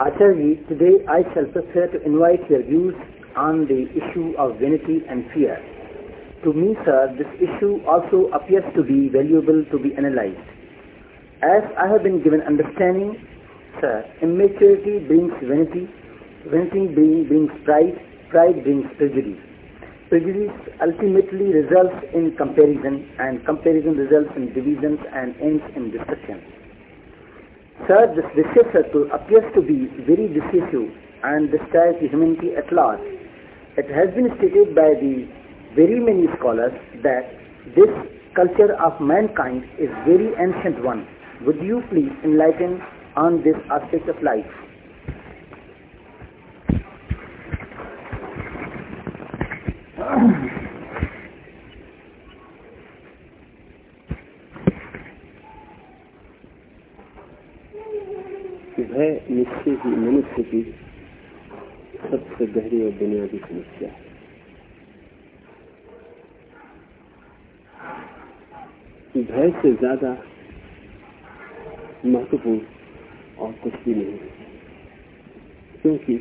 Acharya, today I shall prefer to invite your views on the issue of vanity and fear. To me, sir, this issue also appears to be valuable to be analyzed. As I have been given understanding, sir, immaturity brings vanity, vanity brings pride, pride brings prejudice. Prejudice ultimately results in comparison, and comparison results in divisions and ends in destruction. Sir, this circle appears to be very decisive and destroys humanity at large. It has been stated by the very many scholars that this culture of mankind is very ancient one. Would you please enlighten on this aspect of life? भय निश्चय ही, मनुष्य की सबसे गहरी और बुनियादी समस्या है। भय से ज़्यादा महत्वपूर्ण और कुछ भी नहीं है, क्योंकि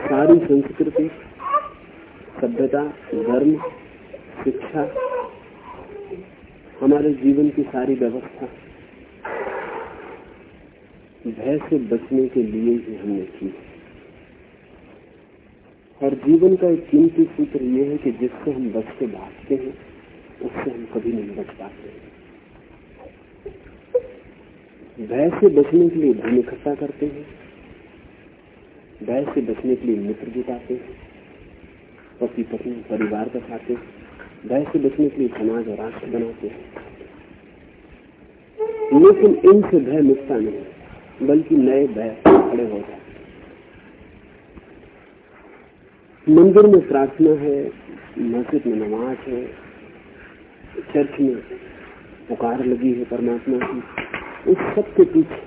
सारी संस्कृति, सभ्यता, धर्म, शिक्षा हमारे जीवन की सारी व्यवस्था भय से बचने के लिए ही हमने की और जीवन का एक कीमती सूत्र यह है कि जिससे हम बच के भागते हैं, उससे हम कभी नहीं बच पाते। भय से बचने के लिए धन इकट्ठा करते हैं, भय से बचने के लिए मित्र जुटाते हैं पति पत्नी परिवार बसाते भय से बचने के लिए समाज और राष्ट्र बनाते हैं। लेकिन इनसे भय मिटता नहीं, बल्कि नए भय खड़े हो जाते मंदिर में प्रार्थना है, मस्जिद में नमाज़ है, चर्च में पुकार लगी है परमात्मा की, उस सब के पीछे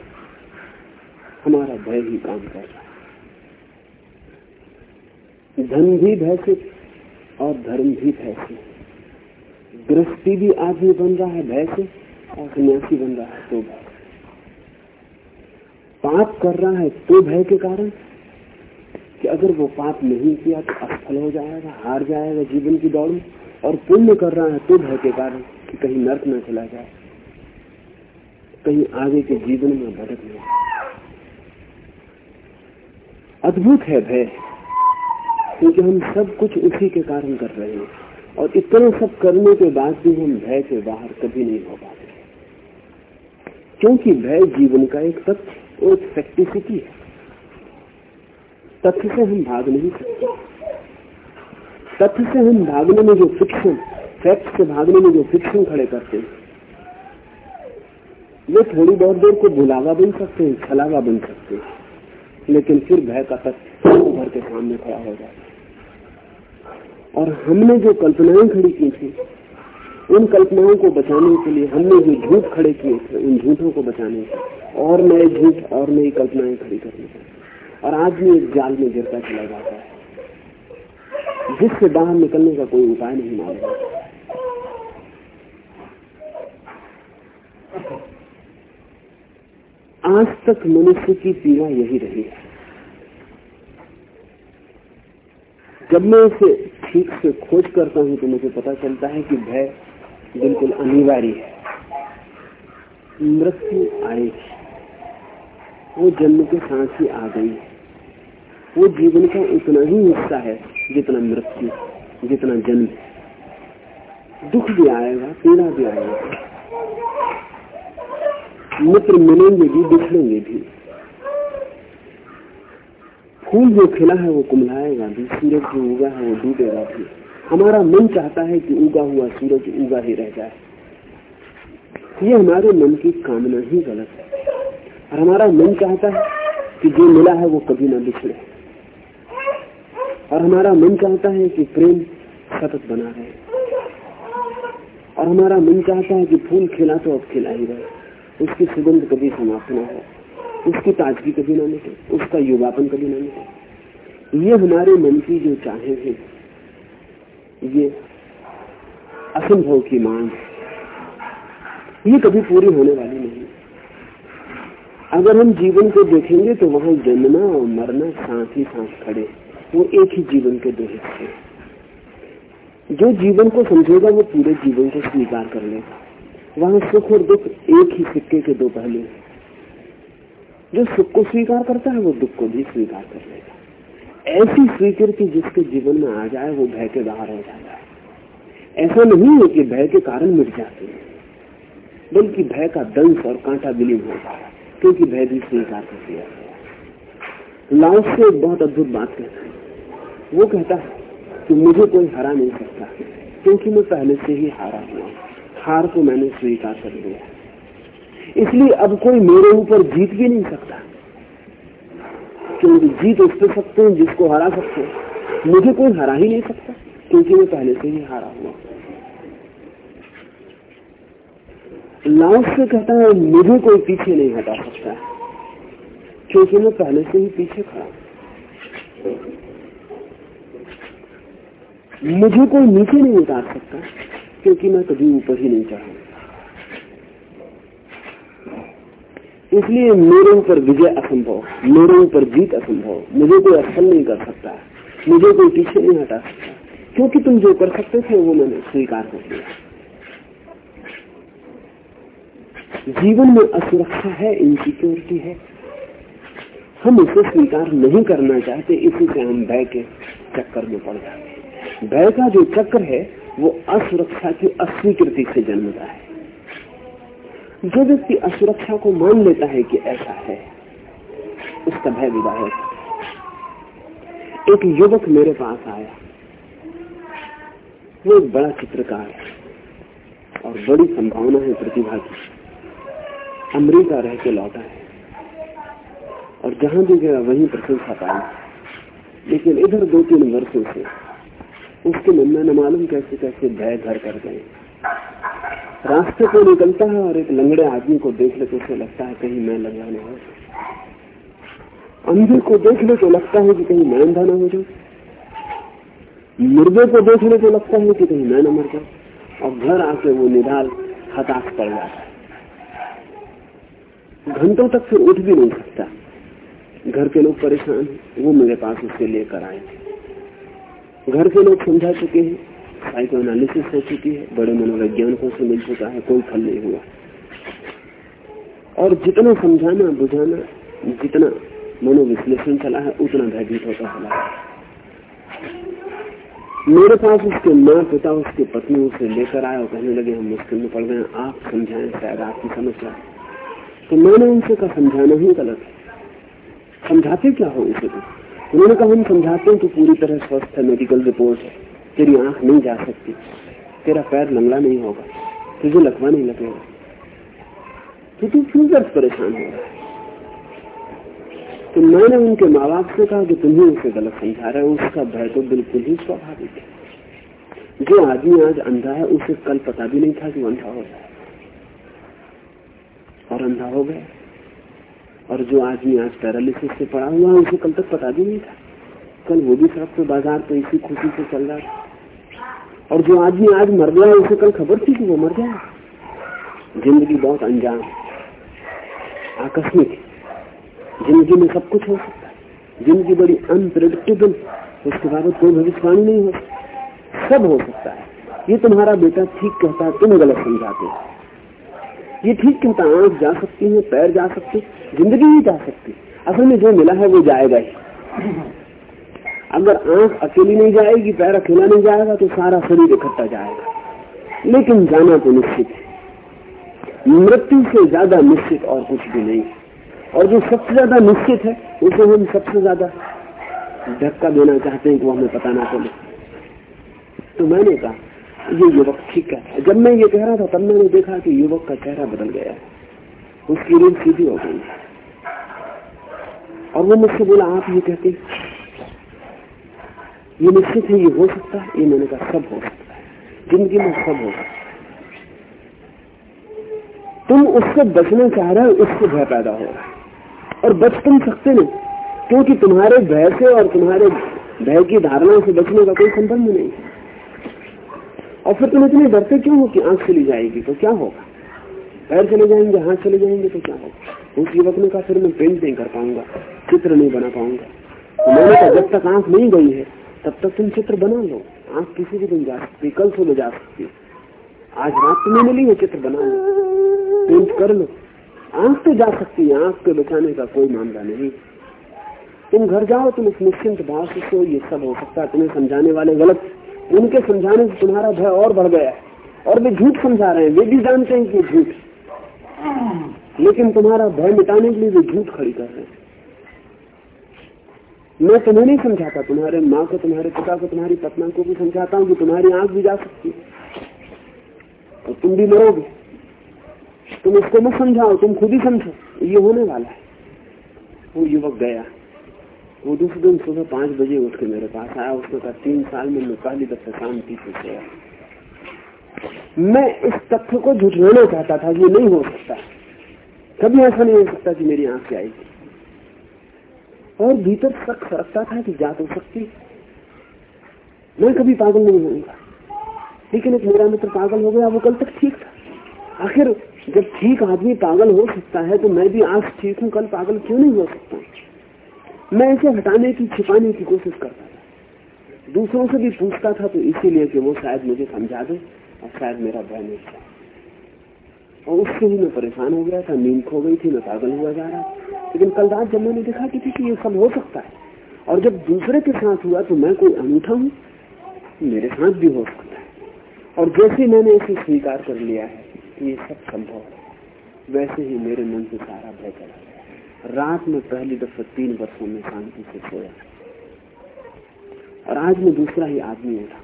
हमारा भय ही काम कर रहा है। धन भी भय से और धर्म भी भय से। गृहस्थी भी आदमी बन रहा है भय से और सन्यासी बन रहा है तो भय पाप कर रहा है तो भय के कारण कि अगर वो पाप नहीं किया तो असफल हो जाएगा, हार जाएगा जीवन की दौड़ में और पुण्य कर रहा है तो भय के कारण कि कहीं नर्क न चला जाए, कहीं आगे के जीवन में भटक नहीं अद्भुत है भय, क्योंकि हम सब कुछ उसी के कारण कर रहे हैं। और इतना सब करने के बाद भी हम भय से बाहर कभी नहीं हो पाते। क्योंकि भय जीवन का एक तथ्य और फैक्टिसिटी है। तथ्य से हम भाग नहीं सकते। तथ्य से हम भागने में जो फिक्शन फैक्ट से भागने में जो फिक्शन खड़े करते हैं, वे थोड़ी बहुत देर को बुलावा बन सकते हैं, छलावा बन सकते हैं, लेकिन फिर भय का तथ्य उभर के सामने खड़ा हो जाता है। और हमने जो कल्पनाएँ खड़ी की थी, उन कल्पनाओं को बचाने के लिए हमने जो झूठ खड़े किए थे, उन झूठों को बचाने के और नए झूठ और नई कल्पनाएँ खड़ी करने के और आदमी एक जाल में गिरता चला जाता है। जिससे बाहर निकलने का कोई उपाय नहीं मालूम आज तक मनुष्य की पीड़ा यही रही है। जब मैं इसे ठीक से खोज करता हूँ तो मुझे पता चलता है कि भय बिल्कुल अनिवार्य है। मृत्यु आएगी वो जन्म के साथ ही आ गई। वो जीवन का उतना ही हिस्सा है जितना मृत्यु, जितना जन्म। दुख भी आएगा, पीड़ा भी आएगा। मित्र मिलेंगे भी बिछड़ेंगे भी। फूल जो खिला है, वो कुमलाएगा भी सूरज जो उगा है, वो डूबेगा भी हमारा मन चाहता है कि उगा हुआ सूरज उगा ही रह जाए। ये हमारे मन की कामना ही गलत है। और हमारा मन चाहता है कि जो मिला है, वो कभी ना बिछड़े। और हमारा मन चाहता है कि प्रेम सतत बना रहे। और हमारा मन चाहता है कि फूल खिला तो अब खिला ही रहे। उसकी सुगंध कभी समाप्त ना हो। उसकी ताजगी कभी ना मिटे, उसका युवापन कभी ना मिटे। ये हमारे मन की जो चाहे हैं, ये असंभव की मांग ये कभी पूरी होने वाली नहीं। अगर हम जीवन को देखेंगे तो वहाँ जन्मना और मरना साथ ही साथ खड़े वो एक ही जीवन के दो हिस्से जो जीवन को समझेगा, वो पूरे जीवन को स्वीकार कर लेगा। वहाँ सुख और दुख एक ही सिक्के के दो पहलू हैं। जो सुख को स्वीकार करता है, वो दुख को भी स्वीकार कर लेगा। ऐसी स्वीकृति जिसके जीवन में आ जाए, वो भय के बाहर हो जाता है। ऐसा नहीं है कि भय के कारण मिट जाते हैं, बल्कि भय का दंश और कांटा विलीन होता है, क्योंकि भय भी स्वीकार कर दिया गया लाओस से एक बहुत अद्भुत बात कहता है। वो कहता है कि मुझे कोई हरा नहीं सकता, क्योंकि मैं पहले से ही हारा हुआ हार को मैंने स्वीकार कर लिया इसलिए अब कोई मेरे ऊपर जीत भी नहीं सकता। क्योंकि जीत उस पर सकते हैं, जिसको हरा सकते हैं। मुझे कोई हरा ही नहीं सकता, क्योंकि मैं पहले से ही हारा हुआ लाउस से कहता है, मुझे कोई पीछे नहीं हटा सकता। क्योंकि मैं पहले से ही पीछे खड़ा मुझे कोई नीचे नहीं उतार सकता, क्योंकि मैं कभी ऊपर ही नहीं चढ़ा। इसलिए मेरे ऊपर विजय असंभव मेरे ऊपर जीत असंभव मुझे कोई असल नहीं कर सकता। मुझे कोई पीछे नहीं हटा सकता। क्योंकि तुम जो कर सकते थे, वो मैंने स्वीकार कर लिया। जीवन में असुरक्षा है इनसिक्योरिटी है। हम इसे स्वीकार नहीं करना चाहते, इसी से हम भय के चक्कर में पड़ जाते भय का जो चक्र है, वो असुरक्षा की अस्वीकृति से जन्मता है। जो व्यक्ति असुरक्षा को मान लेता है कि ऐसा है। उसका भय विवाह एक युवक मेरे पास आया। वो एक बड़ा चित्रकार है और बड़ी संभावना है प्रतिभा की। अमरीका रह के लौटा है। और जहाँ भी गया, वहीं प्रशंसा पाई। लेकिन इधर दो तीन वर्षों से उसके मन में न मालूम कैसे कैसे भय घर कर गए। रास्ते को निकलता है और एक लंगड़े आदमी को देख ले तो उसे लगता है कहीं मैं लंगड़ा न हो। अंधे को देख ले तो लगता है कि कहीं मैं अंधा ना हो जाऊँ। मुर्दे को देख ले तो लगता है कि कहीं मैं न मर जाऊँ। और घर आके वो निधाल हताश पड़ जाता है। घंटों तक फिर उठ भी नहीं सकता। घर के लोग परेशान वो मेरे पास उससे लेकर आए घर के लोग समझा चुके हैं। साइको एनालिसिस हो चुकी है, बड़े मनोवैज्ञानिकों से मिल चुका है, कोई फल नहीं हुआ। और जितना समझाना, बुझाना, जितना मनोविश्लेषण चला है, उतना भयभीत होता चला है। मेरे पास उसके माँ पिता उसके पत्नी उसे लेकर आए और कहने लगे, हम मुश्किल में पड़ गए आप समझाएँ, शायद आपकी समस्या तो मैंने उनसे कहा, समझाना ही गलत है। समझाते क्या हो इसे? उन्होंने कहा, हम समझाते हैं तो पूरी तरह स्वस्थ है मेडिकल रिपोर्ट है। तेरी आँख नहीं जा सकती। तेरा पैर लंगड़ा नहीं होगा। तुझे लकवा नहीं लगेगा। तो तू क्यों दर्द परेशान हो रहा है? तो मैंने उनके माँ बाप से कहा कि तुम्हें उसे गलत समझा रहे हो। उसका भय तो बिल्कुल ही स्वाभाविक है। जो आदमी आज अंधा है, उसे कल पता भी नहीं था कि अंधा हो जाए और अंधा हो गया। और जो आदमी आज पैरालिसिस से पड़ा हुआ है, उसे कल तक पता भी नहीं था। कल वो भी सड़क तो बाज़ार तो इसी खुशी से चल रहा था। और जो आदमी आज मर गया है उसे कल खबर थी कि वो मर गया? ज़िंदगी बहुत अनजान आकस्मिक ज़िंदगी में सब कुछ हो सकता है। ज़िंदगी बड़ी अनप्रिडिक्टेबल उसके बाबत कोई भविष्यवाणी नहीं हो सब हो सकता है। ये तुम्हारा बेटा ठीक कहता है, तुम गलत समझाते हो। ये ठीक कहता है, आँख जा सकती है, पैर जा सकती ज़िंदगी ही जा सकती असल में जो मिला है, वो जाएगा ही। अगर आँख अकेली नहीं जाएगी, पैर अकेला नहीं जाएगा तो सारा शरीर इकट्ठा जाएगा। लेकिन जाना तो निश्चित है। मृत्यु से ज़्यादा निश्चित और कुछ भी नहीं। और जो सबसे ज़्यादा निश्चित है, उसे हम सबसे ज़्यादा धक्का देना चाहते हैं कि वो हमें पता ना चले। तो मैंने कहा, ये युवक ठीक है। जब मैं ये कह रहा था, तब मैंने देखा कि युवक का चेहरा बदल गया है। उसकी रील सीधी हो गई और वो मुझसे बोला, आप ये कहते ये निश्चित है ये हो सकता है ये मैंने कहा सब हो सकता है ज़िंदगी में सब हो सकता है तुम उससे बचना चाह रहे हो उससे भय पैदा हो रहा है और बच तुम सकते नहीं क्योंकि तुम्हारे भय से और तुम्हारे भय की धारणा से बचने का कोई संबंध नहीं है और फिर तुम इतने डरते क्यों हो कि आँख चली जाएगी तो क्या होगा पैर चले जाएँगे हाथ चले जाएँगे तो क्या होगा उस युवक ने कहा फिर मैं पेंट नहीं कर पाऊँगा चित्र नहीं बना पाऊँगा मैंने कहा जब तक आँख नहीं गई है तब तक तुम चित्र बना लो। आँख किसी भी दिन जा सकती, कल सुबह जा सकती। आज रात तुम्हें मिली है चित्र बना लो पेंट कर लो। आँख तो जा सकती है आँख को बचाने का कोई मामला नहीं। तुम घर जाओ, तुम इस निश्चिंत भाव से सो, ये सब हो सकता है। तुम्हें समझाने वाले गलत। उनके समझाने से तुम्हारा भय और बढ़ गया और वे झूठ समझा रहे हैं, वे भी जानते हैं कि झूठ लेकिन तुम्हारा भय मिटाने के लिए वे झूठ खड़ी कर रहे हैं। मैं तुम्हें नहीं समझाता, तुम्हारे माँ को, तुम्हारे पिता को, तुम्हारी पत्ना को भी समझाता हूँ कि तुम्हारी आँख भी जा सकती है। और तुम भी मरोगे। तुम इसको मत समझाओ, तुम खुद ही समझो। ये होने वाला है। वो युवक गया। वो दूसरे दिन सुबह पाँच बजे उठ के मेरे पास आया। उसने कहा, तीन साल में मैं पहली शांति से गया मैं इस तथ्य को झुठलाना चाहता था कि नहीं हो सकता। कभी ऐसा नहीं हो सकता कि मेरी आँख आएगी और भीतर शक सरकता था कि जा तो सकती मैं कभी पागल नहीं होऊँगा। लेकिन एक मेरा मित्र पागल हो गया, वो कल तक ठीक था। आखिर जब ठीक आदमी पागल हो सकता है तो मैं भी आज ठीक हूँ, कल पागल क्यों नहीं हो सकता? मैं इसे हटाने की, छिपाने की कोशिश करता था। दूसरों से भी पूछता था तो इसीलिए कि वो शायद मुझे समझा दे और शायद मेरा भय नहीं था। और उससे ही मैं परेशान हो गया था, नींद खो गई थी, मैं पागल हुआ जा रहा लेकिन कल रात जब मैंने देखा कि, कि ये सब हो सकता है। और जब दूसरे के साथ हुआ तो मैं कोई अनूठा हूँ। मेरे साथ भी हो सकता है। और जैसे मैंने इसे स्वीकार कर लिया है कि ये सब संभव है। वैसे ही मेरे मन से सारा भय चला रात में पहली दफ़ा तीन वर्षों में शांति से सोया। और आज में दूसरा ही आदमी उठा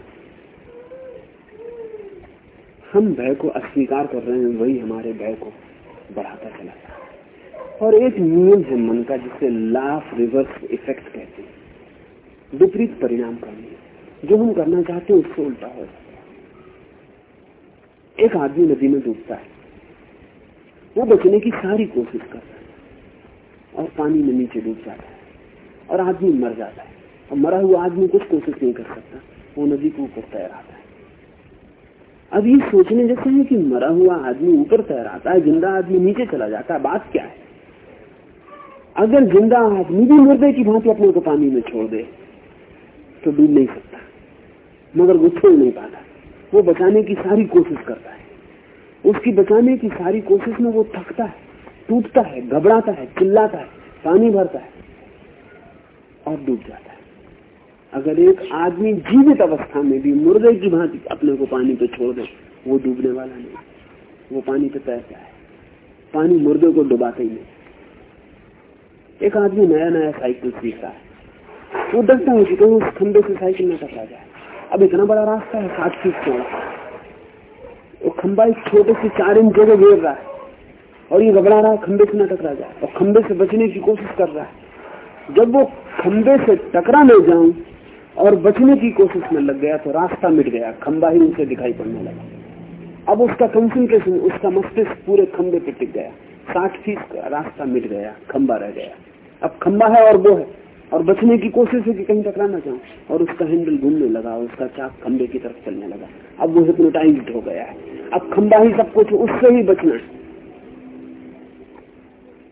हम भय को अस्वीकार कर रहे हैं वही हमारे भय को बढ़ाता चला और एक नियम है मन का, जिसे लाफ रिवर्स इफ़ेक्ट कहते हैं। विपरीत परिणाम करने जो हम करना चाहते हैं, उससे उल्टा हो जाता है। एक आदमी नदी में डूबता है। वो बचने की सारी कोशिश करता है और पानी में नीचे डूब जाता है और आदमी मर जाता है। और मरा हुआ आदमी कुछ कोशिश नहीं कर सकता। वो नदी के ऊपर तैर आता है। अब ये सोचने जैसे है कि मरा हुआ आदमी ऊपर तैर आता है, ज़िंदा आदमी नीचे चला जाता है। बात क्या है? अगर ज़िंदा आदमी भी मुर्दे की भांति अपने को पानी में छोड़ दे तो डूब नहीं सकता। मगर वो छोड़ नहीं पाता। वो बचाने की सारी कोशिश करता है। उसकी बचाने की सारी कोशिश में वो थकता है, टूटता है, घबराता है, चिल्लाता है, पानी भरता है और डूब जाता है। अगर एक आदमी जीवित अवस्था में भी मुर्दे की भांति अपने को पानी पे छोड़ दे, वो डूबने वाला नहीं। वो पानी पे तैरता है। पानी मुर्दे को डुबाते ही नहीं। एक आदमी नया नया साइकिल सीख रहा है। वो डरता है कि उस खंबे से साइकिल न टकरा जाए। अब इतना बड़ा रास्ता है साठ फीट चौड़ा वो खंबा एक छोटे से चार इंच जगह घेर रहा है और ये घबरा रहा है, खंबे से न टकरा जाए। और खंबे से बचने की कोशिश कर रहा है। जब वो खंबे से टकरा नहीं जाऊँ और बचने की कोशिश में लग गया तो रास्ता मिट गया। खंबा ही उसे दिखाई पड़ने लगा। अब उसका कंसंट्रेशन उसका मस्तिष्क पूरे खंबे पे टिक गया। साठ फीट रास्ता मिट गया, खंबा रह गया। अब खंबा है और वो है। और बचने की कोशिश है कि कहीं टकरा ना जाऊँ और उसका हैंडल घूमने लगा, उसका चाक खंबे की तरफ़ चलने लगा। अब वो हिप्नोटाइज हो गया है। अब खंबा ही सब कुछ, उससे ही बचना है।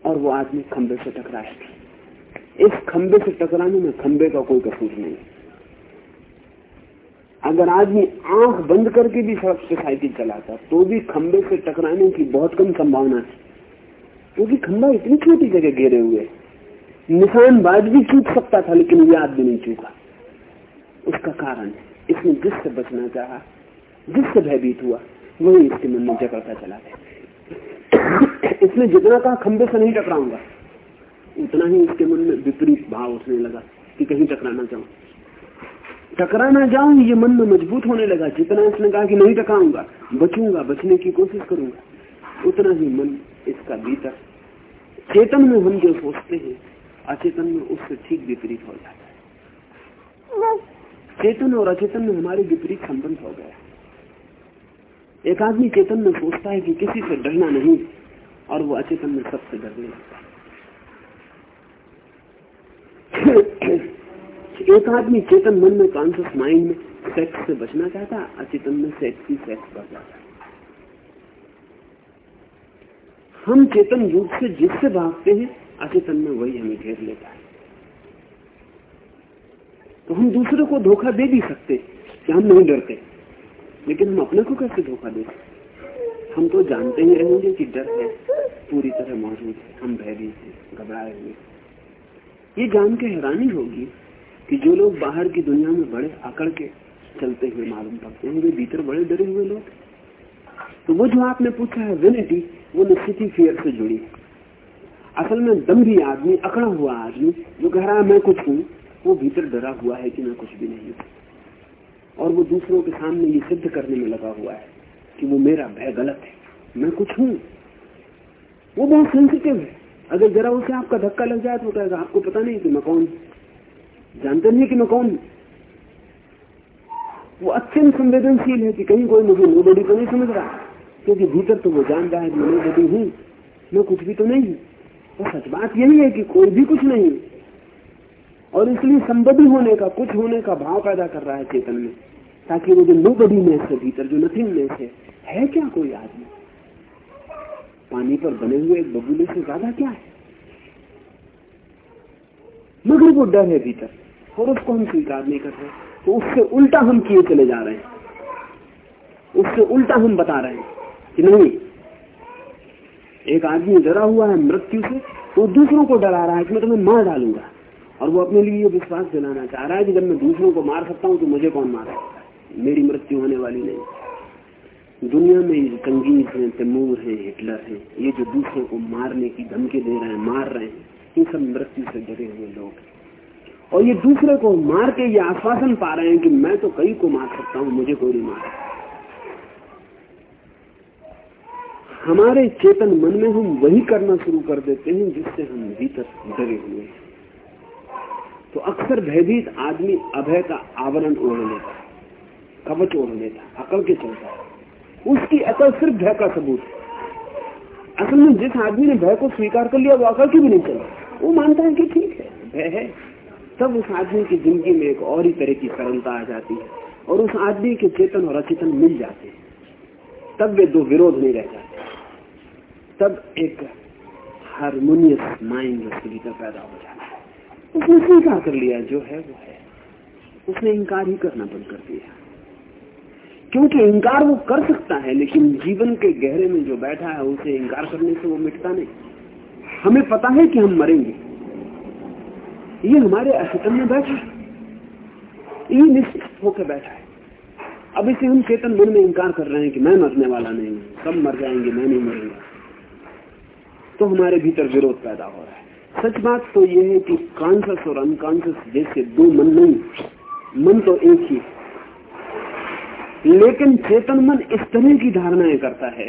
और वो आदमी खंबे से टकराया इस खंबे से टकराने में खंबे का कोई कसूर नहीं अगर आदमी आँख बंद करके भी सड़क पे साइकिल चलाता तो भी खंबे से टकराने की बहुत कम संभावना थी क्योंकि खंबा इतनी छोटी जगह घेरे हुए निशानबाज भी चूक सकता था, लेकिन ये आदमी नहीं चूका उसका कारण इसने जिससे बचना चाहा, जिससे भयभीत हुआ, वही इसके मन में जकड़ता चला गया। इसने जितना कहा, खंबे से नहीं टकराऊँगा। उतना ही इसके मन में विपरीत भाव उठने लगा कि कहीं टकराना चाहूँ टकराना जाऊँ, ये मन में मज़बूत होने लगा। जितना इसने कहा कि नहीं टकराऊँगा बचूँगा, बचने की कोशिश करूँगा, उतना ही मन इसका भीतर, चेतन में हम जो सोचते हैं अचेतन में उससे ठीक विपरीत हो जाता है। चेतन और अचेतन में हमारे विपरीत संबंध हो गया एक आदमी चेतन में सोचता है कि किसी से डरना नहीं और वो अचेतन में सबसे डरने लगता है। एक आदमी चेतन मन में कॉन्सियस माइंड में सेक्स से बचना चाहता है अचेतन में सेक्स ही सेक्स बढ़ जाता है। हम चेतन रूप से जिससे भागते हैं अचेतन में वही हमें घेर लेता है। तो हम दूसरे को धोखा दे भी सकते, कि हम नहीं डरते। लेकिन हम अपने को कैसे धोखा दे हम तो जानते ही रहेंगे कि डर है, पूरी तरह मौजूद है, हम भयभीत हैं, घबराए हुए ये जान के हैरानी होगी कि जो लोग बाहर की दुनिया में बड़े आकड़ के चलते हुए मालूम पड़ते हैं, वे भीतर बड़े डरे हुए लोग तो वो जो आपने पूछा है विनिटी वो निश्चित ही फियर से जुड़ी है। असल में दम्भी आदमी, अकड़ा हुआ आदमी, जो कह रहा है, मैं कुछ हूँ, वो भीतर डरा हुआ है कि मैं कुछ भी नहीं हूँ। और वो दूसरों के सामने ये सिद्ध करने में लगा हुआ है कि वो मेरा भय गलत है। मैं कुछ हूँ। वो बहुत सेंसिटिव है। अगर जरा उसे आपका धक्का लग जाए तो कहेगा, आपको पता नहीं कि मैं कौन जानते नहीं कि मैं कौन वो अत्यंत संवेदनशील है कि कहीं कोई मुझे नो बड़ी तो नहीं समझ रहा। क्योंकि भीतर तो वो जान रहा है कि मैं बड़ी हूँ। मैं कुछ भी तो नहीं हूँ। सच बात यही है कि कोई भी कुछ नहीं। और इसलिए संबद्ध होने का, कुछ होने का भाव पैदा कर रहा है चेतन में, ताकि वो जो नो बडी में से भीतर, जो नथिंग में से, है क्या कोई आदमी? पानी पर बने हुए एक बबूले से ज़्यादा क्या है? मगर वो डर है भीतर, और उसको हम स्वीकार नहीं कर रहे। तो उससे उल्टा हम किए चले जा रहे हैं। उससे उल्टा हम बता रहे हैं कि नहीं एक आदमी डरा हुआ है मृत्यु से तो दूसरों को डरा रहा है कि मैं तुम्हें मार डालूँगा। और वो अपने लिए ये विश्वास दिलाना चाह रहा है कि जब मैं दूसरों को मार सकता हूँ तो मुझे कौन मारेगा मेरी मृत्यु होने वाली नहीं। दुनिया में कंगीज है, तैमूर है, हिटलर है, ये जो दूसरों को मारने की धमकी दे रहे हैं, मार रहे हैं, ये सब मृत्यु से डरे हुए लोग और ये दूसरे को मार के ये आश्वासन पा रहे हैं कि मैं तो कई को मार सकता हूँ, मुझे कोई नहीं मार हमारे चेतन मन में हम वही करना शुरू कर देते हैं जिससे हम भीतर डरे हुए हैं। तो अक्सर भयभीत आदमी अभय का आवरण ओढ़ लेता कवच ओढ़ लेता अकल के चलता है। उसकी अकल सिर्फ़ भय का सबूत है। असल में जिस आदमी ने भय को स्वीकार कर लिया, वो अकल की भी नहीं चला वो मानता है कि ठीक है, भय है। तब उस आदमी की ज़िंदगी में एक और ही तरह की सरलता आ जाती है और उस आदमी के चेतन और अचेतन मिल जाते हैं। तब वे दो विरोध नहीं रह जाते तब एक हारमोनियस माइंड उसके भीतर पैदा हो जाता है। उसने स्वीकार कर लिया, जो है वो है। उसने इंकार ही करना बंद कर दिया। क्योंकि इंकार वो कर सकता है, लेकिन जीवन के गहरे में जो बैठा है, उसे इंकार करने से वो मिटता नहीं। हमें पता है कि हम मरेंगे। ये हमारे अचेतन में बैठा है। ये निश्चित होकर बैठा है। अब इसे हम चेतन मन में इंकार कर रहे हैं कि मैं मरने वाला नहीं हूँ। सब मर जाएँगे, मैं नहीं मरूँगा। तो हमारे भीतर विरोध पैदा हो रहा है। सच बात तो यह है कि कॉन्सियस और अनकॉन्सियस जैसे दो मन नहीं, मन तो एक ही लेकिन चेतन मन इस तरह की धारणाएँ करता है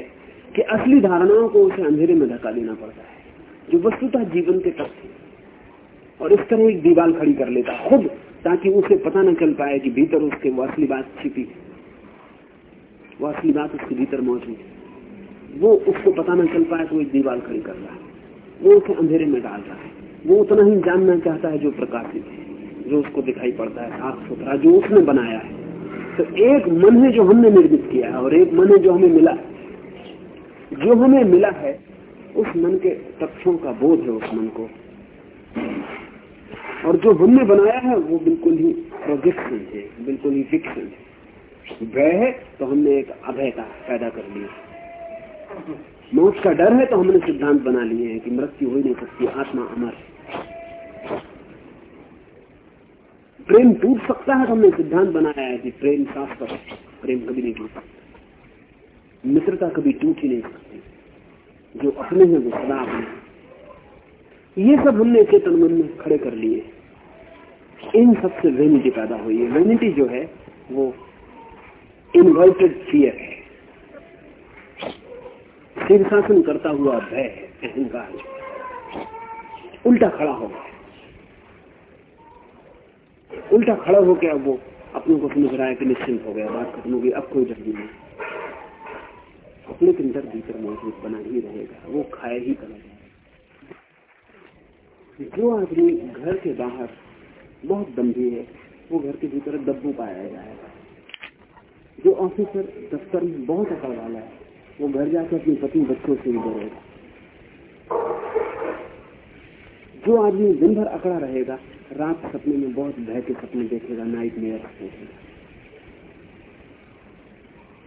कि असली धारणाओं को उसे अंधेरे में धक्का देना पड़ता है, जो वस्तुतः जीवन के तथ्य और इस तरह एक दीवार खड़ी कर लेता खुद, ताकि उसे पता न चल पाए कि भीतर उसके वो असली बात छिपी है। वो असली बात उसके भीतर मौजूद है। वो उसको पता न चल पाए तो दीवार खड़ी कर रहा है। वो उसे अंधेरे में डाल रहा है। वो उतना ही जानना चाहता है जो प्रकाशित है, जो उसको दिखाई पड़ता है, साफ़ सुथरा, जो उसने बनाया है। तो एक मन है जो हमने निर्मित किया है और एक मन है जो हमें मिला जो हमें मिला है, उस मन के तथ्यों का बोध है उस मन को। और जो हमने बनाया है, वो बिल्कुल ही प्रोजेक्शन है, बिल्कुल ही फिक्शन है। है तो हमने एक अभय का पैदा कर लिया मोक्ष का डर है तो हमने सिद्धांत बना लिए हैं कि मृत्यु हो ही नहीं सकती, आत्मा अमर प्रेम टूट सकता है तो हमने सिद्धांत बनाया है कि प्रेम साफ़ शास्त्र प्रेम कभी नहीं टूट सकता। मित्रता कभी टूट ही नहीं सकती। जो अपने हैं, वो सदा अपने ये सब हमने चेतन मन में खड़े कर लिए इन सबसे वेनिटी पैदा हुई है। वेनिटी जो है, वो इन्वर्टेड फियर है। शीर्षासन करता हुआ भय अहंकार उल्टा खड़ा हो गया। उल्टा खड़ा हो गया, वो अपने को समझ रहा है कि निश्चिंत हो गया, बात खत्म हो गई, अब कोई डर नहीं लेकिन डर भीतर मौजूद बना ही रहेगा, वो खाए ही करेगा जो आदमी घर के बाहर बहुत गंभीर है, वो घर के भीतर दब्बू पाया जाएगा। जो ऑफिसर दफ्तर में बहुत अकड़ वाला है वो घर जाकर अपनी पत्नी बच्चों से भी डरेगा जो आदमी दिन भर अकड़ा रहेगा, रात सपने में बहुत भय के सपने देखेगा नाइट मेयर देखेगा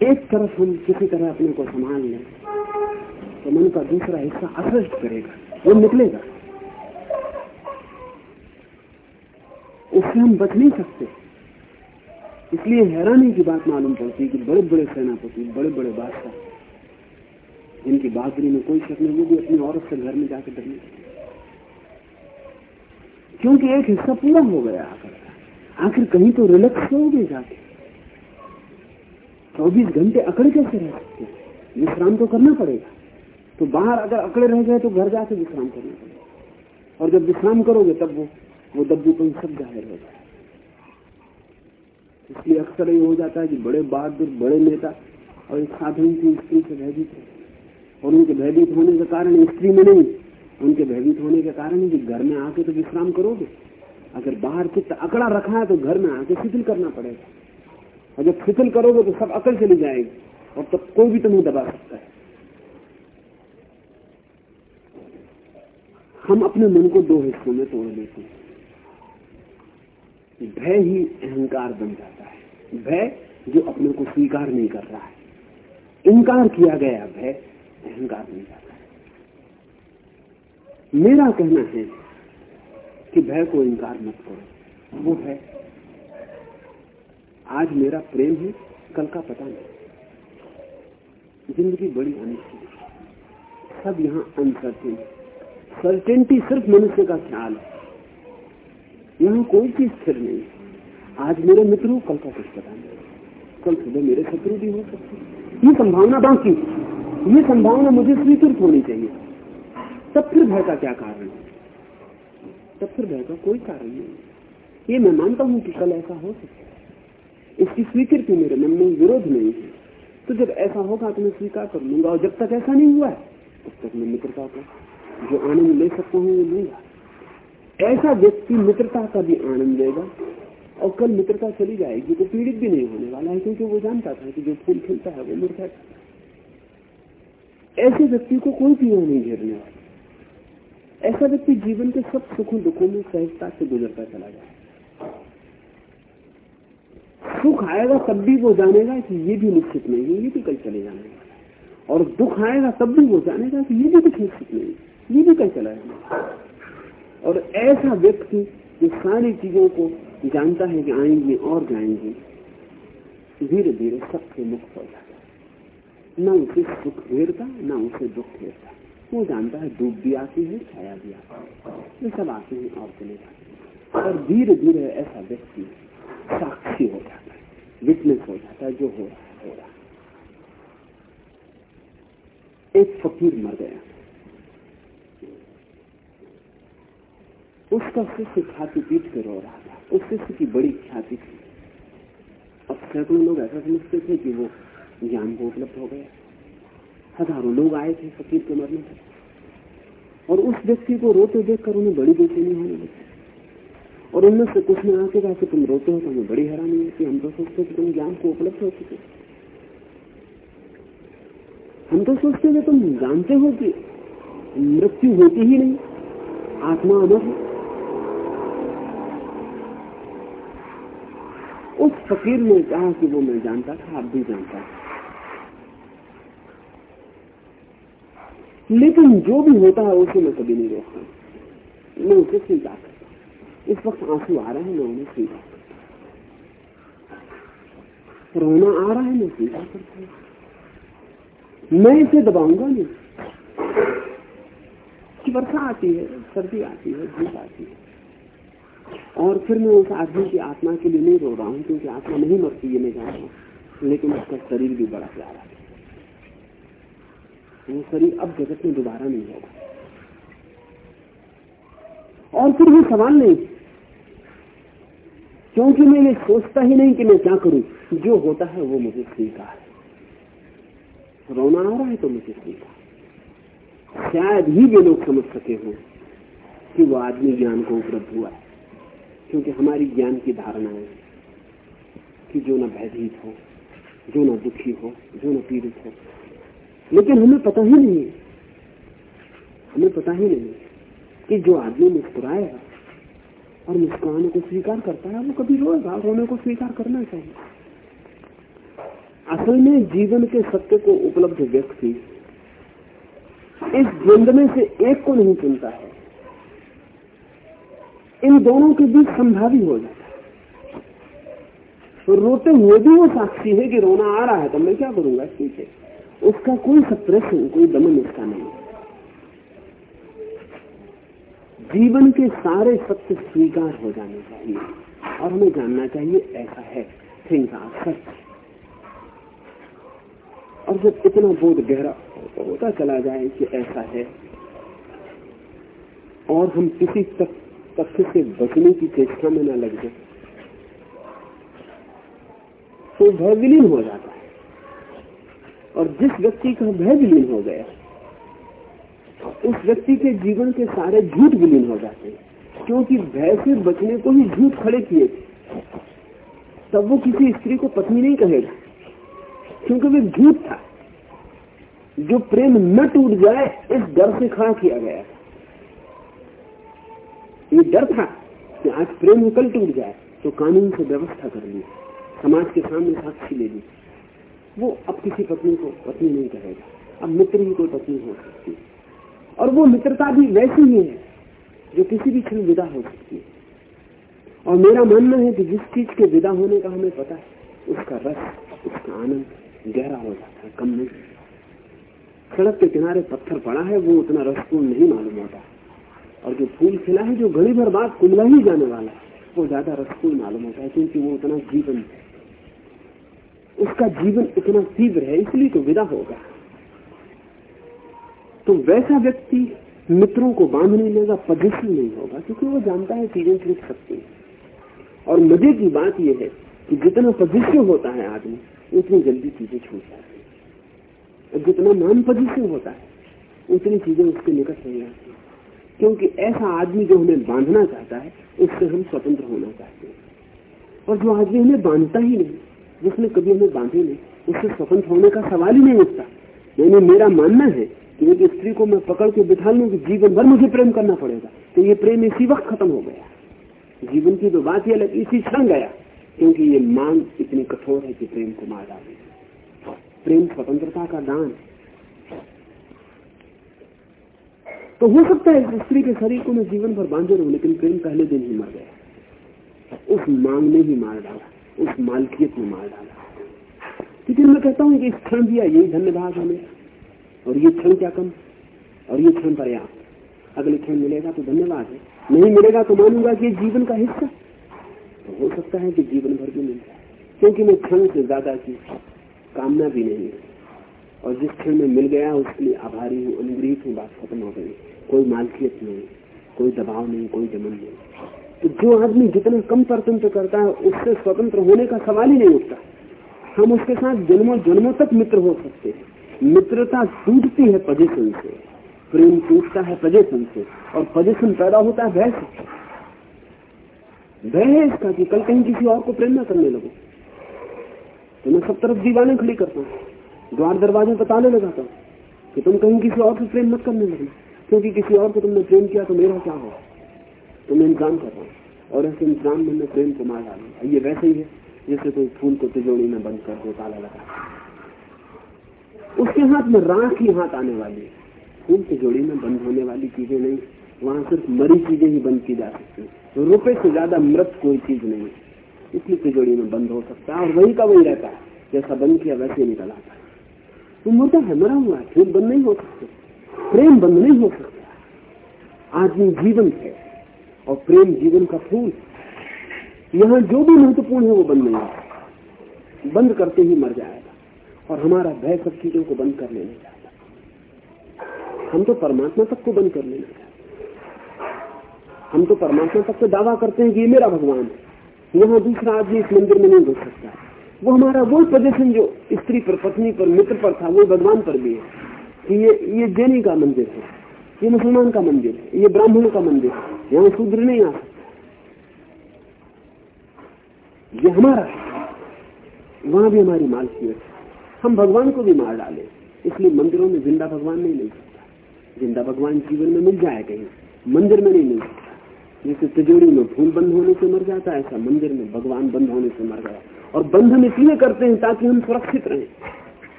एक तरफ़ हम किसी तरह अपने को संभाल लें तो मन का दूसरा हिस्सा असृष्ट करेगा, वो निकलेगा। उससे हम बच नहीं सकते। इसलिए हैरानी की बात मालूम पड़ती है कि बड़े बड़े सेनापति बड़े बड़े बादशाह जिनकी बहादुरी में कोई शक नहीं, वो भी अपनी औरत से घर में जाकर डरने क्योंकि एक हिस्सा पूरा हो गया आकर आखिर कहीं तो रिलैक्स हो गए जाके। चौबीस घंटे अकड़ कैसे रह सकते विश्राम तो करना पड़ेगा। तो बाहर अगर अकड़े रह गए तो घर जाके विश्राम करना पड़ेगा। और जब विश्राम करोगे तब वो वो दब्बूपन सब ज़ाहिर हो जाए इसलिए अक्सर ये हो जाता है कि बड़े बहादुर, बड़े नेता और एक साधन की स्त्री से भयभीत है। और उनके भयभीत होने के कारण स्त्री में नहीं, उनके भयभीत होने के कारण कि घर में आके तो विश्राम करोगे। अगर बाहर चित्त अकड़ा रखा है तो घर में आके शिथिल करना पड़ेगा। और जब शिथिल करोगे तो सब अकल चली जाएगी और तब कोई भी तुम्हें दबा सकता है। हम अपने मन को दो हिस्सों में तोड़ लेते हैं। भय ही अहंकार बन जाता है। भय जो अपने को स्वीकार नहीं कर रहा है। इनकार किया गया भय अहंकार बन जाता है। मेरा कहना है कि भय को इनकार मत करो। वो है आज मेरा प्रेम है, कल का पता नहीं। ज़िंदगी बड़ी अनिश्चित सब यहाँ अनसर्टेन सर्टेनिटी सिर्फ़ मनुष्य का ख्याल है। यहाँ कोई चीज़ स्थिर नहीं आज मेरे मित्र हो कल का कुछ पता नहीं। कल सुबह मेरे शत्रु भी हो सकते ये संभावना बाकी ये संभावना मुझे स्वीकृत होनी चाहिए। तब फिर भय का क्या कारण है? तब फिर भय का कोई कारण नहीं ये मैं मानता हूँ कि कल ऐसा हो सकता है। इसकी स्वीकृति मेरे मन में विरोध नहीं है। तो जब ऐसा होगा तो मैं स्वीकार कर लूँगा, और जब तक ऐसा नहीं हुआ है, तब तक मैं मित्रता का, जो आनंद ले सकता हूँ, वो लूँगा। ऐसा व्यक्ति मित्रता का भी आनंद लेगा, और कल मित्रता चली जाएगी तो पीड़ित भी नहीं होने वाला है, क्योंकि वो जानता था कि जो फूल खिलता है, वो मुरझा ऐसे व्यक्ति को कोई पीड़ा नहीं घेरने ऐसा व्यक्ति जीवन के सब सुखों दुखों में सहजता से गुजरता चला जाए। सुख आएगा तब भी वो जानेगा कि ये भी निश्चित नहीं है, ये भी कल चले जाने और दुख आएगा तब भी वो जानेगा कि ये भी कुछ निश्चित नहीं ये भी कल चला जाएगा और ऐसा व्यक्ति जो सारी चीज़ों को जानता है कि आएँगे और जाएँगे धीरे धीरे सबसे मुक्त हो है न उसे सुख घेरता, न उसे दुख घेरता। वो जानता है धूप भी आती है, छाया भी आती है। ये सब आते हैं और चले जाते हैं। और धीरे धीरे ऐसा व्यक्ति साक्षी हो जाता है विटनेस हो जाता है, जो हो रहा है, हो रहा है। एक फकीर मर गया। उसका शिष्य छाती पीट के रो रहा था। उस शिष्य की बड़ी ख्याति थी। अब सैकड़ों लोग ऐसा समझते थे कि वो ज्ञान को उपलब्ध हो गया। हज़ारों लोग आए थे फकीर के मरने पर। और उस व्यक्ति को रोते देखकर उन्हें बड़ी बेचैनी होने लगी। और उनमें से कुछ ने आके कहा कि तुम रोते हो तो हमें बड़ी हैरानी होती हम तो सोचते कि तुम ज्ञान को उपलब्ध हो चुके हम तो सोचते थे तुम जानते हो कि मृत्यु होती ही नहीं, आत्मा अमर है। उस फकीर ने कहा कि वो मैं जानता था, आप भी जानता था लेकिन जो भी होता है, उसे मैं कभी नहीं रोकता। मैं उसे स्वीकार करता इस वक्त आँसू आ रहे हैं, मैं उन्हें स्वीकार करता रोना आ रहा है, मैं स्वीकार करता मैं इसे दबाऊँगा नहीं। कि वर्षा आती है, सर्दी आती है, धूप आती है। और फिर मैं उस आदमी की आत्मा के लिए नहीं रो रहा हूँ, क्योंकि आत्मा नहीं मरती है मैं जानता हूँ। लेकिन उसका शरीर भी बड़ा प्यारा है। वो शरीर अब जगत में दोबारा नहीं होगा। और फिर भी सवाल नहीं। क्योंकि मैं ये सोचता ही नहीं कि मैं क्या करूँ। जो होता है वो मुझे स्वीकार है। रोना आ रहा है तो मुझे स्वीकार शायद ही वे लोग समझ सके हो कि वो आदमी ज्ञान को उपलब्ध हुआ है। क्योंकि हमारी ज्ञान की धारणा है कि जो ना भयभीत हो, जो ना दुखी हो, जो ना पीड़ित हो लेकिन हमें पता ही नहीं हमें पता ही नहीं कि जो आदमी मुस्कुराएगा और मुस्कुराने को स्वीकार करता है, वो कभी रोएगा रोने को स्वीकार करना चाहिए। असल में जीवन के सत्य को उपलब्ध व्यक्ति इस द्वंद में से एक को नहीं चुनता है। इन दोनों के बीच संभावी हो जाता है। तो रोते हुए भी वो साक्षी है कि रोना आ रहा है तो मैं क्या करूँगा? ठीक है। उसका कोई सप्रेशन कोई दमन इसका नहीं। जीवन के सारे सत्य स्वीकार हो जाने चाहिए। और हमें जानना चाहिए, ऐसा है। थिंग्स आर सच और जब इतना बोध गहरा होता चला जाए कि ऐसा है, और हम किसी तथ्य से बचने की चेष्टा में न लग जाए तो भय विलीन हो जाता है। और जिस व्यक्ति का भय विलीन हो गया, उस व्यक्ति के जीवन के सारे झूठ विलीन हो जाते हैं। क्योंकि भय से बचने को ही झूठ खड़े किए तब वो किसी स्त्री को पत्नी नहीं कहेगा, क्योंकि वे झूठ था। जो प्रेम न टूट जाए, इस डर से खड़ा किया गया। ये डर था कि आज प्रेम कल टूट जाए तो कानून से व्यवस्था कर ली। समाज के सामने साक्षी ले ली। वो अब किसी पत्नी को पत्नी नहीं कहेगा। अब मित्र ही कोई पत्नी हो सकती है। और वो मित्रता भी वैसी ही है, जो किसी भी क्षण विदा हो सकती है। और मेरा मानना है कि जिस चीज़ के विदा होने का हमें पता है, उसका रस, उसका आनंद गहरा हो जाता है, कम नहीं सड़क के किनारे पत्थर पड़ा है, वो उतना रसपूर्ण नहीं मालूम होता। और जो फूल खिला है, जो घड़ी भर बाद कुमला ही जाने वाला है, वो ज़्यादा रसपूर्ण मालूम होता है, क्योंकि वो उतना जीवन है उसका जीवन इतना तीव्र है, इसलिए तो विदा होगा। तो वैसा व्यक्ति मित्रों को बाँध नहीं लेगा पद्धति नहीं होगा, क्योंकि वो जानता है चीज़ें छूट सकती है। और मज़े की बात यह है कि जितना पदृश्य होता है आदमी, उतनी जल्दी चीज़ें छूट जाती है। और जितना मान पदृश्य होता है, उतनी चीज़ें उसके निकट नहीं आती क्योंकि ऐसा आदमी जो हमें बांधना चाहता है, उससे हम स्वतंत्र होना चाहते हैं। और जो आदमी हमें बांधता ही नहीं जिसने कभी हमें बांधे नहीं, उससे स्वतंत्र होने का सवाल ही नहीं उठता। यानी मेरा मानना है कि यदि स्त्री को मैं पकड़ के बिठा लू कि जीवन भर मुझे प्रेम करना पड़ेगा तो ये प्रेम इसी वक्त खत्म हो गया। जीवन की तो बात ही अलग, इसी क्षण गया, क्योंकि ये मांग इतनी कठोर है कि प्रेम को मार डाले। प्रेम स्वतंत्रता का दान तो हो सकता है स्त्री के शरीर को मैं जीवन भर बांधे रहूँ, लेकिन प्रेम पहले दिन ही मर गया। उस मांग ने ही मार डाला। उस मालकियत में मार डाला। लेकिन मैं कहता हूँ कि इस क्षण दिया यही धन्यवाद हमें। और ये क्षण क्या कम? और ये क्षण पर्याप्त। अगले क्षण मिलेगा तो धन्यवाद है। नहीं मिलेगा तो मानूँगा कि जीवन का हिस्सा। तो हो सकता है कि जीवन भर भी मिल जाए। क्योंकि मैं क्षण से ज़्यादा की कामना भी नहीं है। और जिस क्षण में मिल गया, उसके लिए आभारी हूँ, अनुग्रहित हूँ, बात खत्म हो गई। कोई मालकियत नहीं, कोई दबाव नहीं, कोई जमन नहीं। जो आदमी जितना कम परतंत्र करता है, उससे स्वतंत्र होने का सवाल ही नहीं उठता। हम उसके साथ जन्मों जन्मों तक मित्र हो सकते हैं। मित्रता टूटती है पोजिशन से। प्रेम टूटता है पोजिशन से। और पोजिशन पैदा होता है भय भय है इसका कि कल कहीं किसी और को प्रेम न करने लगो। तो मैं सब तरफ़ दीवाने खड़ी करता हूँ। द्वार दरवाजे ताले लगाता हूँ कि तुम कहीं किसी और से प्रेम मत करने लगना। क्योंकि किसी और को तुमने प्रेम किया तो मेरा क्या होगा? तो मैं इंतज़ाम कर रहा हूँ। और ऐसे इंतज़ाम में मैं प्रेम को मार डालू। ये वैसे ही है, जैसे कोई फूल को तिजोड़ी में बंद कर दो, ताला लगा उसके हाथ में राख ही हाथ आने वाली है। फूल तिजोड़ी में बंद होने वाली चीज़ें नहीं, वहाँ सिर्फ़ मरी चीज़ें ही बंद की जा सकती तो रुपए से ज़्यादा मृत कोई चीज़ नहीं इसलिए तिजोड़ी में बंद हो सकता है, और वही का वही रहता है। जैसा बंद किया, वैसे निकल आता है। तो मुर्दा है, मरा हुआ है, फूल बंद नहीं हो सकते। प्रेम बंद नहीं हो सकता। आदमी जीवन है। और प्रेम जीवन का फूल। यहाँ जो भी महत्वपूर्ण है वो बंद नहीं बंद करते ही मर जाएगा। और हमारा भय सब चीज़ों को बंद कर लेना चाहता हम तो परमात्मा तक को बंद कर लेना चाहते हम तो परमात्मा तक से दावा करते हैं कि ये मेरा भगवान है। यहाँ दूसरा आदमी इस मंदिर में नहीं घुस सकता वो हमारा वो प्रदर्शन जो स्त्री पर, पत्नी पर, मित्र पर था, वो भगवान पर भी है कि ये ये जैनी का मंदिर है। ये मुसलमान का मंदिर है, ये ब्राह्मणों का मंदिर है, यहाँ शूद्र नहीं आ सकता। ये हमारा वहाँ भी हमारी मालकियत है हम भगवान को भी मार डाले, इसलिए मंदिरों में ज़िंदा भगवान नहीं मिल सकता। ज़िंदा भगवान जीवन में मिल जाए कहीं, मंदिर में नहीं मिल सकता। जैसे तिजोरी में फूल बंद होने से मर जाता है, ऐसा मंदिर में भगवान बंद होने से मर गया। और बंध हम इसलिए करते हैं ताकि हम सुरक्षित रहें,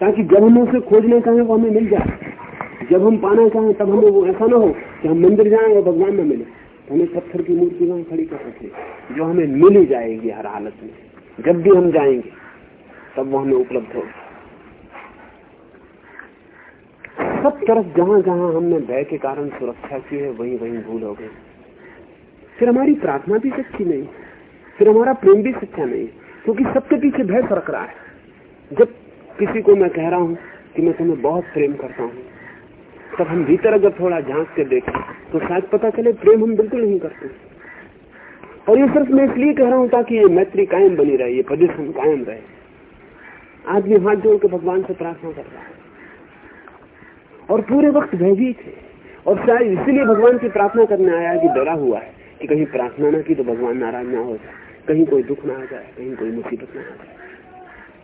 ताकि जब हम उसे खोजने चाहें वो हमें मिल जाए। जब हम पाना चाहें, तब हमें वो ऐसा ना हो कि हम मंदिर जाएँ और भगवान न मिले। तो हमें पत्थर की मूर्ति वहाँ खड़ी कर रखे, जो हमें मिल ही जाएगी हर हालत में। जब भी हम जाएँगे, तब वो हमें उपलब्ध होगी। सब तरफ़ जहाँ जहाँ हमने भय के कारण सुरक्षा की है, वहीं वहीं भूल हो गई फिर हमारी प्रार्थना भी सच्ची नहीं, फिर हमारा प्रेम भी सच्चा नहीं, क्योंकि सबके पीछे भय फरक रहा है। जब किसी को मैं कह रहा हूँ कि मैं तुम्हें बहुत प्रेम करता हूँ तब हम भीतर अगर थोड़ा झाँक के देखें तो शायद पता चले प्रेम हम बिल्कुल नहीं करते। और ये सिर्फ़ मैं इसलिए कह रहा हूँ ताकि ये मैत्री कायम बनी रहे, ये पोजिशन कायम रहे। आदमी हाथ जोड़ के भगवान से प्रार्थना कर रहा है। और पूरे वक्त भयभीत है। और शायद इसीलिए भगवान की प्रार्थना करने आया है कि डरा हुआ है कि कहीं प्रार्थना ना की तो भगवान नाराज़ ना हो जाए। कहीं कोई दुख ना आ जाए, कहीं कोई मुसीबत ना आ जाए।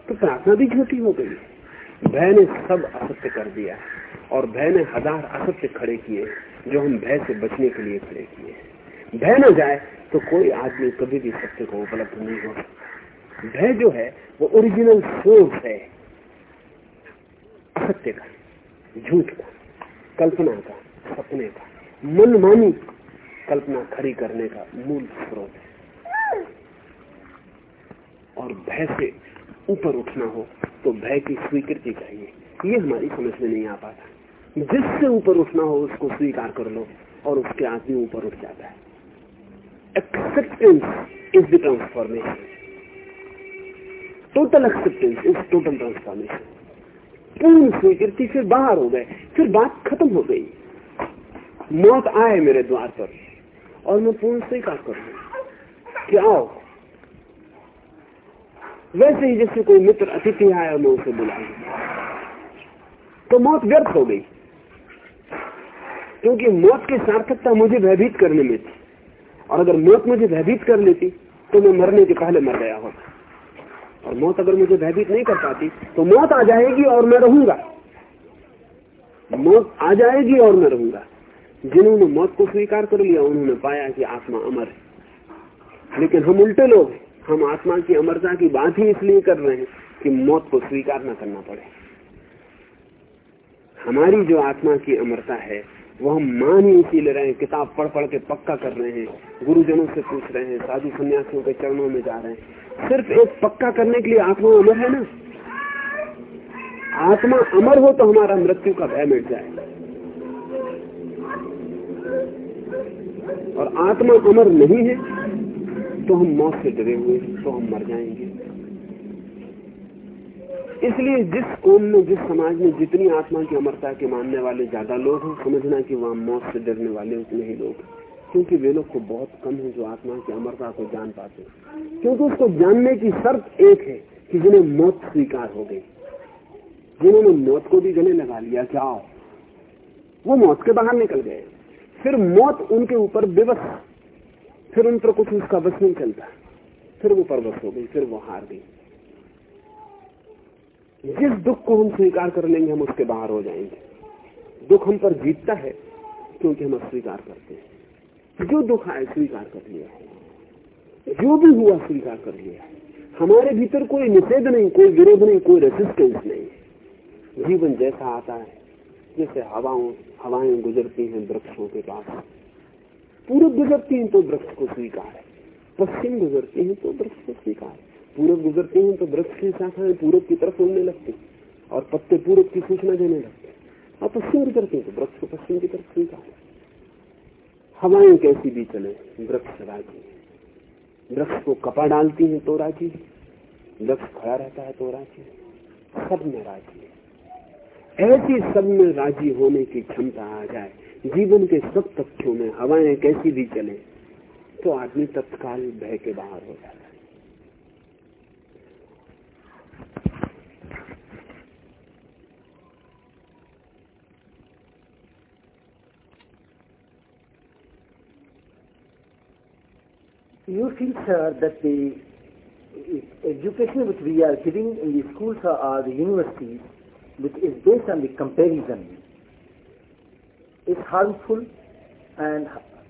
तो प्रार्थना भी झूठी हो गई भय ने सब असत्य कर दिया और भय ने हज़ार असत्य खड़े किए, जो हम भय से बचने के लिए खड़े किए। भय न जाए तो कोई आदमी कभी भी सत्य को उपलब्ध नहीं हो भय जो है, वो ओरिजिनल सोर्स है। असत्य का, झूठ का, कल्पना का, सपने का, मनमानी कल्पना खड़ी करने का मूल स्रोत है। और भय से ऊपर उठना हो तो भय की स्वीकृति चाहिए। ये हमारी समझ में नहीं आ पाता। जिससे ऊपर उठना हो, उसको स्वीकार कर लो और उसके आदमी ऊपर उठ जाता है। Acceptance is the transformation total acceptance is total transformation पूर्ण स्वीकृति फिर बाहर हो गए, फिर बात खत्म हो गई। मौत आए मेरे द्वार पर और मैं पूर्ण स्वीकार करूँ कि आओ वैसे ही जैसे कोई मित्र अतिथि और मैं उसे बुलाऊँगा तो मौत व्यर्थ हो गई। क्योंकि मौत की सार्थकता मुझे भयभीत करने में थी। और अगर मौत मुझे भयभीत कर लेती तो मैं मरने के पहले मर गया होता। और मौत अगर मुझे भयभीत नहीं कर पाती तो मौत आ जाएगी और मैं रहूँगा। मौत आ जाएगी और मैं रहूँगा। जिन्होंने मौत को स्वीकार कर लिया, उन्होंने पाया कि आत्मा अमर है। लेकिन हम उल्टे लोग हम आत्मा की अमरता की बात ही इसलिए कर रहे हैं कि मौत को स्वीकार न करना पड़े। हमारी जो आत्मा की अमरता है, वो हम मान ही इसीलिए रहे हैं। किताब पढ़ पढ़ के पक्का कर रहे हैं। गुरुजनों से पूछ रहे हैं, साधु सन्यासियों के चरणों में जा रहे हैं। सिर्फ़ एक पक्का करने के लिए आत्मा अमर है ना? आत्मा अमर हो तो हमारा मृत्यु का भय मिट जाए। और आत्मा अमर नहीं है तो हम मौत से डरे हुए तो हम मर जाएँगे। इसलिए जिस कौम में, जिस समाज में जितनी आत्मा की अमरता के मानने वाले ज़्यादा लोग हैं, समझना कि वहाँ मौत से डरने वाले उतने ही लोग क्योंकि वे लोग को बहुत कम है जो आत्मा की अमरता को जान पाते क्योंकि उसको जानने की शर्त एक है कि जिन्हें मौत स्वीकार हो गई। जिन्होंने मौत को भी गले लगा लिया क्या वो मौत के बाहर निकल गए। फिर मौत उनके ऊपर विवश फिर उन पर कुछ उसका बस नहीं चलता। फिर वो परवश हो गई, फिर वो हार गई। जिस दुख को हम स्वीकार कर लेंगे, हम उसके बाहर हो जाएँगे। दुख हम पर जीतता है, क्योंकि हम अस्वीकार करते हैं। जो दुख आए, स्वीकार कर लिया जो भी हुआ, स्वीकार कर लिया हमारे भीतर कोई निषेध नहीं, कोई विरोध नहीं, कोई रेसिस्टेंस नहीं। जीवन जैसा आता है, जैसे हवाओं, हवाएँ गुजरती हैं वृक्षों के पास। पूर्व गुजरती हैं तो वृक्ष को स्वीकार है। पश्चिम गुजरती हैं तो वृक्ष को स्वीकार है। पूरब गुजरते हैं तो वृक्ष की शाखाएँ पूरब की तरफ़ उड़ने लगती और पत्ते पूरब की सूचना देने लगते और पश्चिम गुजरते हैं तो वृक्ष को पश्चिम की तरफ़ सुनता है हवाएँ कैसी भी चले, वृक्ष राज़ी वृक्ष को कपा डालती है तो राज़ी वृक्ष खड़ा रहता है तो राज़ी सब में राज़ी ऐसी सब में राज़ी होने की क्षमता आ जाए, जीवन के सब तथ्यों में हवाएँ कैसी भी चले तो आदमी तत्काल भय के बाहर हो जाता You feel, sir, that the education which we are giving in the schools or the universities, which is based on the comparison, is harmful and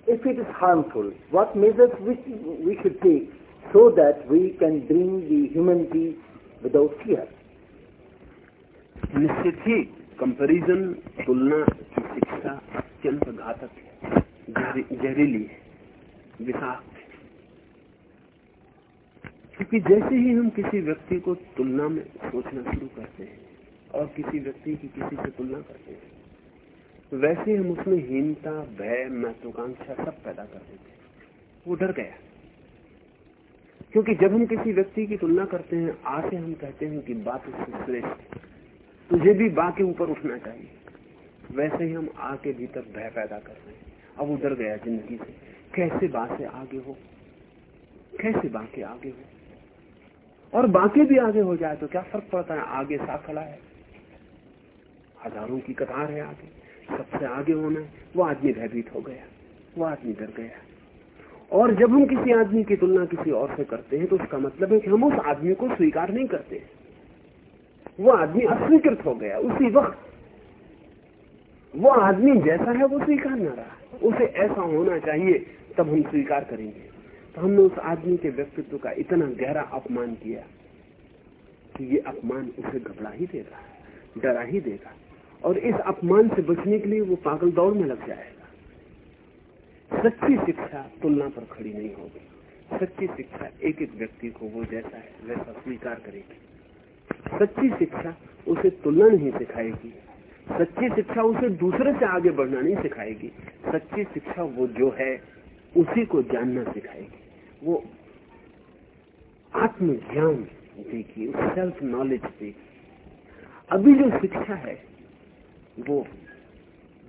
if it is harmful, what measures we, we should take so that we can bring the humanity without fear? निश्चित ही comparison तुलना की शिक्षा अत्यंत घातक है जहरीली है विषाक्त है क्योंकि जैसे ही हम किसी व्यक्ति को तुलना में सोचना शुरू करते हैं और किसी व्यक्ति की किसी से तुलना करते हैं, वैसे हम उसमें हीनता, भय, महत्वाकांक्षा सब पैदा कर देते हैं। वो डर गया। क्योंकि जब हम किसी व्यक्ति की तुलना करते हैं आके हम कहते हैं कि बात उससे श्रेष्ठ तुझे भी बा के ऊपर उठना चाहिए। वैसे ही हम आ के भीतर भय पैदा कर रहे हैं। अब वो डर गया ज़िंदगी से। कैसे बा से आगे हो? कैसे बाकी आगे हो? और बाकी भी आगे हो जाए तो क्या फ़र्क पड़ता है? आगे सा खड़ा है। हज़ारों की कतार है आगे। सबसे आगे होना है। वो आदमी भयभीत हो गया। वो आदमी डर गया। और जब हम किसी आदमी की तुलना किसी और से करते हैं तो उसका मतलब है कि हम उस आदमी को स्वीकार नहीं करते। वो आदमी अस्वीकृत हो गया उसी वक्त। वो आदमी जैसा है, वो स्वीकार ना रहा। उसे ऐसा होना चाहिए, तब हम स्वीकार करेंगे। तो हमने उस आदमी के व्यक्तित्व का इतना गहरा अपमान किया कि ये अपमान उसे घबरा ही देगा डरा ही देगा। और इस अपमान से बचने के लिए वो पागल दौड़ में लग जाएगा। सच्ची शिक्षा तुलना पर खड़ी नहीं होगी। सच्ची शिक्षा एक एक व्यक्ति को वो जैसा है, वैसा स्वीकार करेगी। सच्ची शिक्षा उसे तुलना नहीं सिखाएगी। सच्ची शिक्षा उसे दूसरे से आगे बढ़ना नहीं सिखाएगी। सच्ची शिक्षा वो जो है, उसी को जानना सिखाएगी। वो आत्मज्ञान देखिए सेल्फ नॉलेज देगी अभी जो शिक्षा है, वो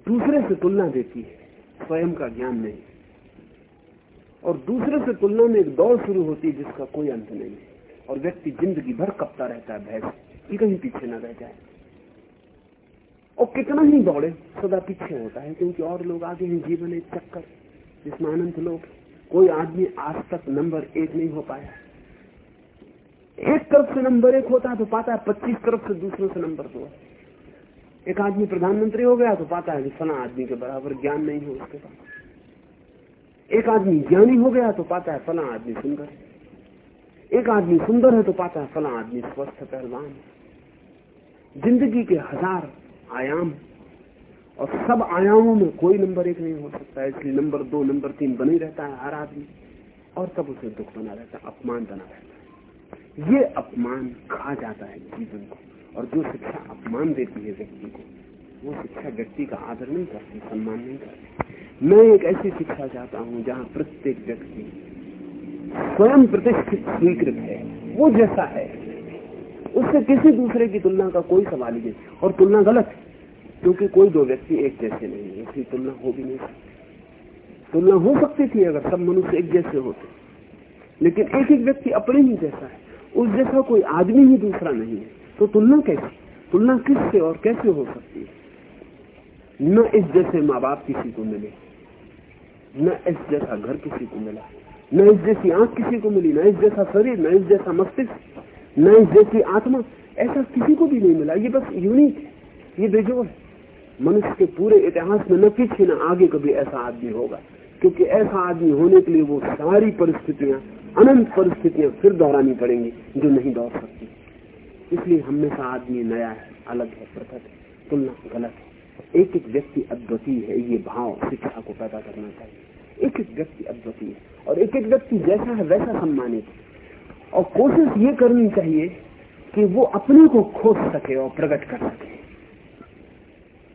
दूसरे से तुलना देती है, स्वयं का ज्ञान नहीं। और दूसरे से तुलना में एक दौड़ शुरू होती है जिसका कोई अंत नहीं है। और व्यक्ति ज़िंदगी भर कपता रहता है भैंस कि कहीं पीछे ना रह जाए। और कितना ही दौड़े, सदा पीछे होता है, क्योंकि और लोग आगे हैं, जीवन एक चक्कर, जिसमें अनंत लोग कोई आदमी आज तक नंबर एक नहीं हो पाया। एक तरफ़ से नंबर एक होता है तो पाता है, पच्चीस तरफ़ से दूसरों से नंबर दो। एक आदमी प्रधानमंत्री हो गया तो पाता है कि फला आदमी के बराबर ज्ञान नहीं हो उसके पास। एक आदमी ज्ञानी हो गया तो पाता है फला आदमी सुंदर। एक आदमी सुंदर है तो पाता है फला आदमी स्वस्थ, पहलवान। ज़िंदगी के हज़ार आयाम और सब आयामों में कोई नंबर एक नहीं हो सकता इसलिए नंबर दो, नंबर तीन बने रहता है हर आदमी। और तब उसे दुख बना रहता है, अपमान बना रहता है। ये अपमान खा जाता है जीवन को, और जो शिक्षा अपमान देती है व्यक्ति को, वो शिक्षा व्यक्ति का आदर नहीं करती, सम्मान नहीं करती। मैं एक ऐसी शिक्षा चाहता हूँ जहाँ प्रत्येक व्यक्ति स्वयं प्रतिष्ठित स्वीकृत है, वो जैसा है। उससे किसी दूसरे की तुलना का कोई सवाल ही नहीं, और तुलना गलत है। क्योंकि कोई दो व्यक्ति एक जैसे नहीं है, इसलिए तुलना हो भी नहीं सकती। तुलना हो सकती थी अगर सब मनुष्य एक जैसे होते। लेकिन एक एक व्यक्ति अपने ही जैसा है, उस जैसा कोई आदमी ही दूसरा नहीं है। तो तुलना कैसी? तुलना किससे और कैसे हो सकती है? न इस जैसे माँ बाप किसी को मिले, न इस जैसा घर किसी को मिला, न इस जैसी आँख किसी को मिली, न इस जैसा शरीर, न इस जैसा मस्तिष्क, न इस जैसी आत्मा, ऐसा किसी को भी नहीं मिला। ये बस यूनिक ये बेजोड़ है। मनुष्य के पूरे इतिहास में न पीछे न आगे कभी ऐसा आदमी होगा। क्योंकि ऐसा आदमी होने के लिए वो सारी परिस्थितियाँ, अनंत परिस्थितियाँ फिर दोहरानी पड़ेंगी, जो नहीं दौड़ सकती। इसलिए हमेशा आदमी नया है, अलग है, पृथक है, तुलना गलत है। एक एक व्यक्ति अद्वितीय है, ये भाव शिक्षा को पैदा करना चाहिए। एक एक व्यक्ति अद्वितीय है, और एक एक व्यक्ति जैसा है, वैसा सम्मानित और कोशिश ये करनी चाहिए कि वो अपने को खोज सके और प्रकट कर सके।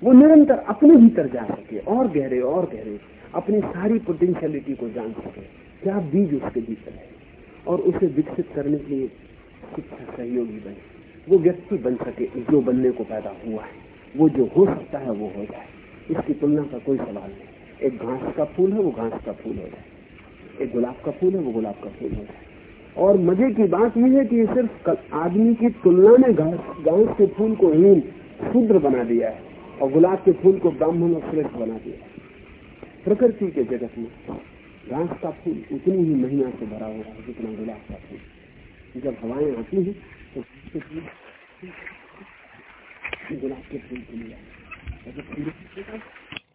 वो निरंतर अपने भीतर जा सके, और गहरे और गहरे, अपनी सारी पोटेंशियलिटी को जान सके, क्या बीज उसके भीतर है, और उसे विकसित करने के लिए शिक्षा सहयोगी बने। वो व्यक्ति बन सके, जो बनने को पैदा हुआ है, वो जो हो सकता है, वो हो जाए। इसकी तुलना का कोई सवाल नहीं। एक घास का फूल है, वो घास का फूल हो जाए। एक गुलाब का फूल है, वो गुलाब का फूल हो जाए। और मज़े की बात यह है कि सिर्फ़ आदमी की तुलना में घास घास के फूल को हीन शूद्र बना दिया है। और गुलाब के फूल को ब्राह्मण और श्रेष्ठ बना दिया। प्रकृति के जगत में घास का फूल उतनी ही महिमा से भरा हुआ है जितना गुलाब का फूल। जब हवाएँ आती हैं तो गुलाब के फूल को मिला।